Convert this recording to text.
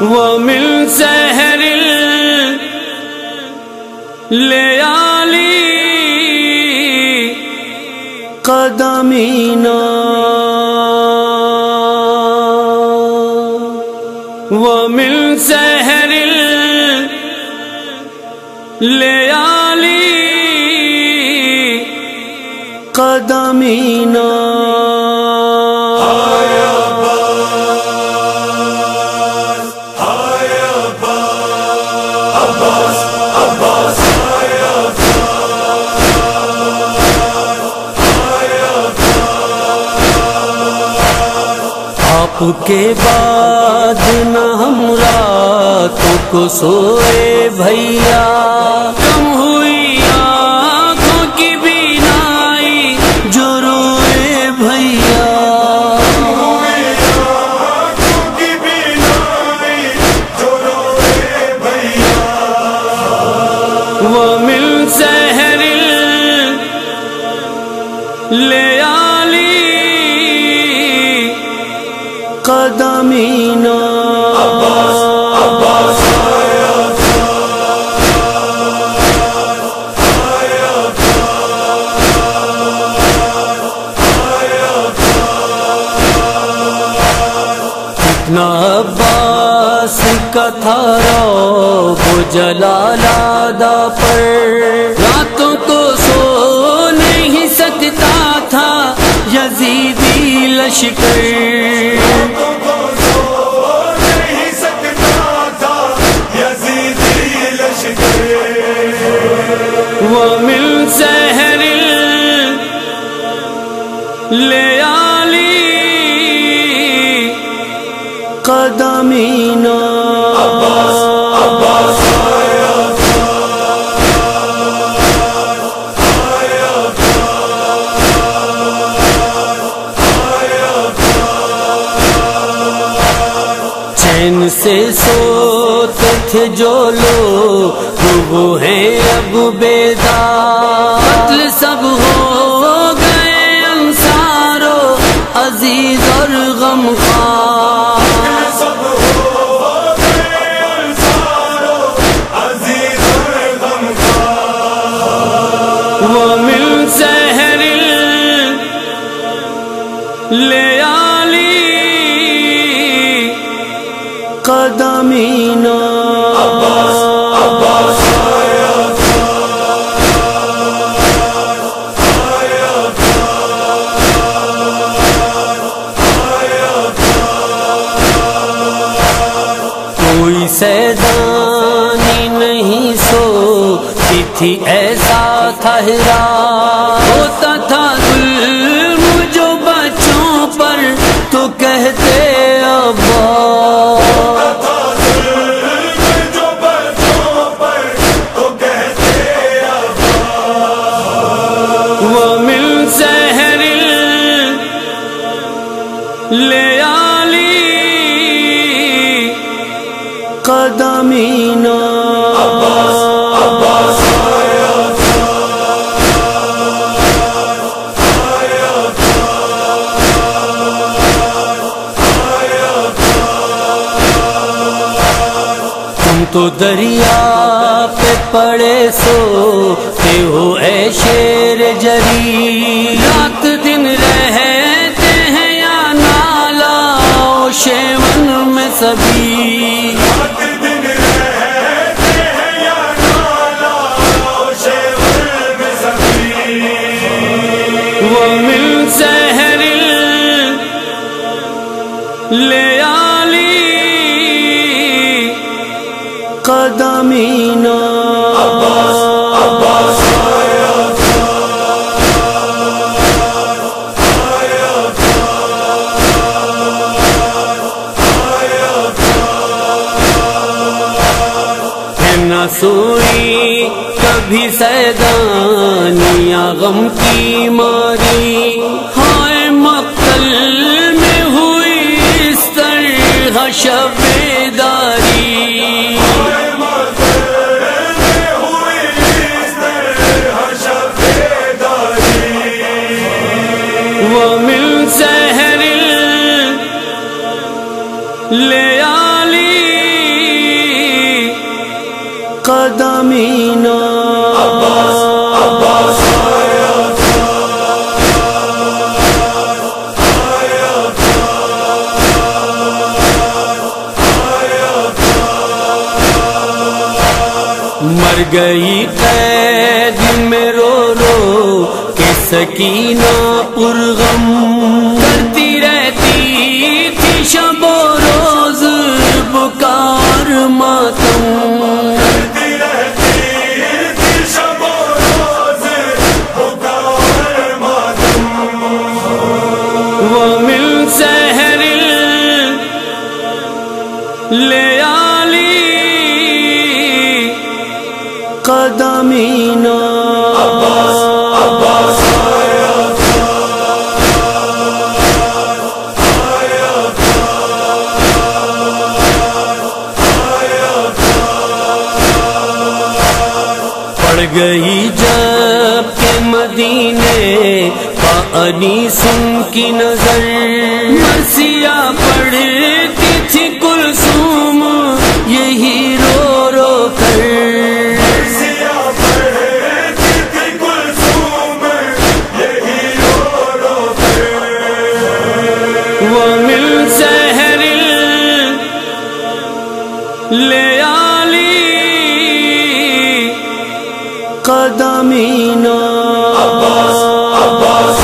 ومن سحر لیالی قدمینا ومن سحر لیالی قدمینا آپ کے بعد نہ ہم راتوں کو سوئے بھیا۔ عباس کا تھا وہ جلالا پر راتوں کو سو نہیں سکتا تھا یزیدی لشکر وہ مل سحر قدمینا چین سے سوتے تھے جو لوگ وہ ہیں اب بیدار۔ سیدانی نہیں سوتی تھی ایسا ٹھہرا ہوتا تھا ظلم جو بچوں پر تو کہتے ابا۔ وہ مل سحر قدمینا۔ تم تو دریا پہ پڑے سو ہو اے شیر جری۔ نہ سوئی، کبھی سیدانیاں غم کی ماری۔ ہائے مقتل میں ہوئی اس طرح شبیداری۔ وہ مل سحر لیالی قدمینا۔ مر گئی قید میں رو رو کہ سکینہ پرغم پڑ گئی جب کے مدینے پانی سن کی نظر مرسیا پڑتی تھی کلسوم یہی رو رو کر۔ وہ مل قدمینہ عباس عباس.